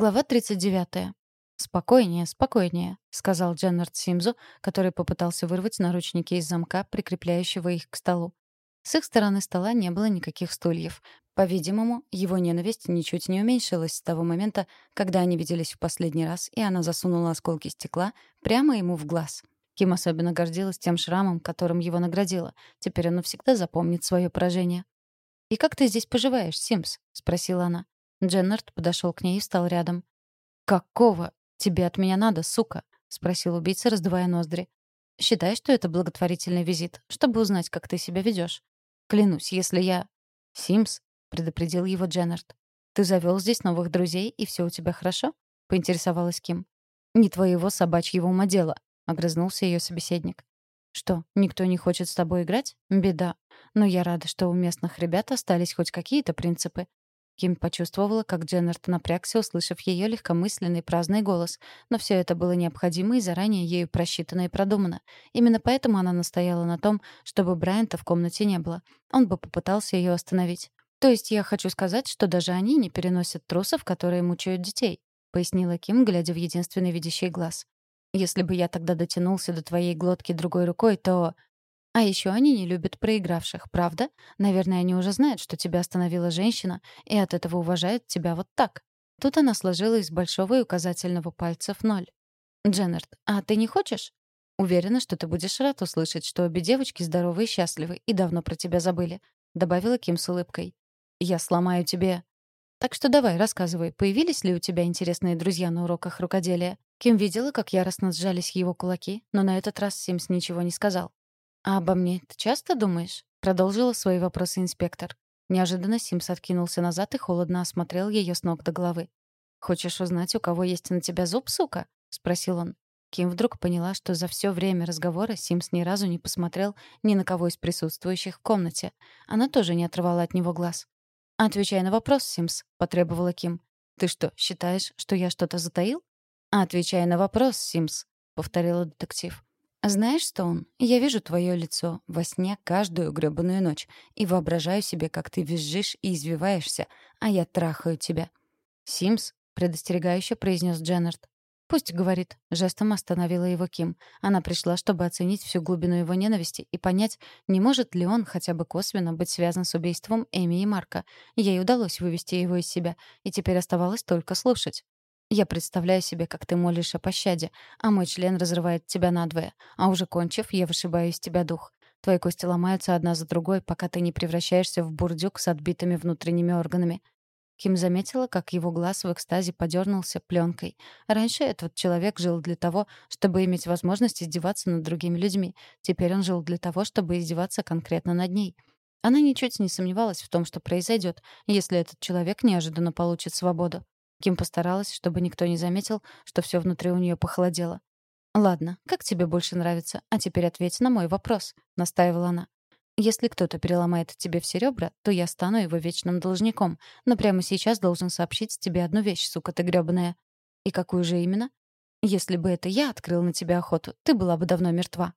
Глава 39. «Спокойнее, спокойнее», — сказал Дженнард Симзу, который попытался вырвать наручники из замка, прикрепляющего их к столу. С их стороны стола не было никаких стульев. По-видимому, его ненависть ничуть не уменьшилась с того момента, когда они виделись в последний раз, и она засунула осколки стекла прямо ему в глаз. Ким особенно гордилась тем шрамом, которым его наградила. Теперь он навсегда запомнит свое поражение. «И как ты здесь поживаешь, Симс?» — спросила она. Дженнард подошел к ней и встал рядом. «Какого тебе от меня надо, сука?» — спросил убийца, раздувая ноздри. «Считай, что это благотворительный визит, чтобы узнать, как ты себя ведешь. Клянусь, если я...» «Симс», — предупредил его Дженнард. «Ты завел здесь новых друзей, и все у тебя хорошо?» — поинтересовалась Ким. «Не твоего собачьего ума дело», — огрызнулся ее собеседник. «Что, никто не хочет с тобой играть? Беда. Но я рада, что у местных ребят остались хоть какие-то принципы. Ким почувствовала, как Дженнард напрягся, услышав ее легкомысленный праздный голос. Но все это было необходимо и заранее ею просчитано и продумано. Именно поэтому она настояла на том, чтобы Брайанта в комнате не было. Он бы попытался ее остановить. «То есть я хочу сказать, что даже они не переносят трусов, которые мучают детей», — пояснила Ким, глядя в единственный видящий глаз. «Если бы я тогда дотянулся до твоей глотки другой рукой, то...» А еще они не любят проигравших, правда? Наверное, они уже знают, что тебя остановила женщина, и от этого уважают тебя вот так. Тут она сложила из большого и указательного пальцев ноль. «Дженнард, а ты не хочешь?» «Уверена, что ты будешь рад услышать, что обе девочки здоровы и счастливы и давно про тебя забыли», — добавила Ким с улыбкой. «Я сломаю тебе...» «Так что давай, рассказывай, появились ли у тебя интересные друзья на уроках рукоделия?» Ким видела, как яростно сжались его кулаки, но на этот раз Симс ничего не сказал. «А обо мне ты часто думаешь?» — продолжила свои вопросы инспектор. Неожиданно Симс откинулся назад и холодно осмотрел ее с ног до головы. «Хочешь узнать, у кого есть на тебя зуб, сука?» — спросил он. Ким вдруг поняла, что за все время разговора Симс ни разу не посмотрел ни на кого из присутствующих в комнате. Она тоже не отрывала от него глаз. «Отвечай на вопрос, Симс», — потребовала Ким. «Ты что, считаешь, что я что-то затаил?» «Отвечай на вопрос, Симс», — повторила детектив. «Знаешь, что он? Я вижу твое лицо во сне каждую грёбаную ночь и воображаю себе, как ты визжишь и извиваешься, а я трахаю тебя». «Симс», — предостерегающе произнес Дженнард. «Пусть говорит», — жестом остановила его Ким. Она пришла, чтобы оценить всю глубину его ненависти и понять, не может ли он хотя бы косвенно быть связан с убийством Эми и Марка. Ей удалось вывести его из себя, и теперь оставалось только слушать. Я представляю себе, как ты молишь о пощаде, а мой член разрывает тебя надвое, а уже кончив, я вышибаю из тебя дух. Твои кости ломаются одна за другой, пока ты не превращаешься в бурдюк с отбитыми внутренними органами. Ким заметила, как его глаз в экстазе подернулся пленкой. Раньше этот человек жил для того, чтобы иметь возможность издеваться над другими людьми. Теперь он жил для того, чтобы издеваться конкретно над ней. Она ничуть не сомневалась в том, что произойдет, если этот человек неожиданно получит свободу. Ким постаралась, чтобы никто не заметил, что все внутри у нее похолодело. «Ладно, как тебе больше нравится? А теперь ответь на мой вопрос», — настаивала она. «Если кто-то переломает тебе все ребра, то я стану его вечным должником, но прямо сейчас должен сообщить тебе одну вещь, сука ты грёбаная». «И какую же именно?» «Если бы это я открыл на тебя охоту, ты была бы давно мертва»,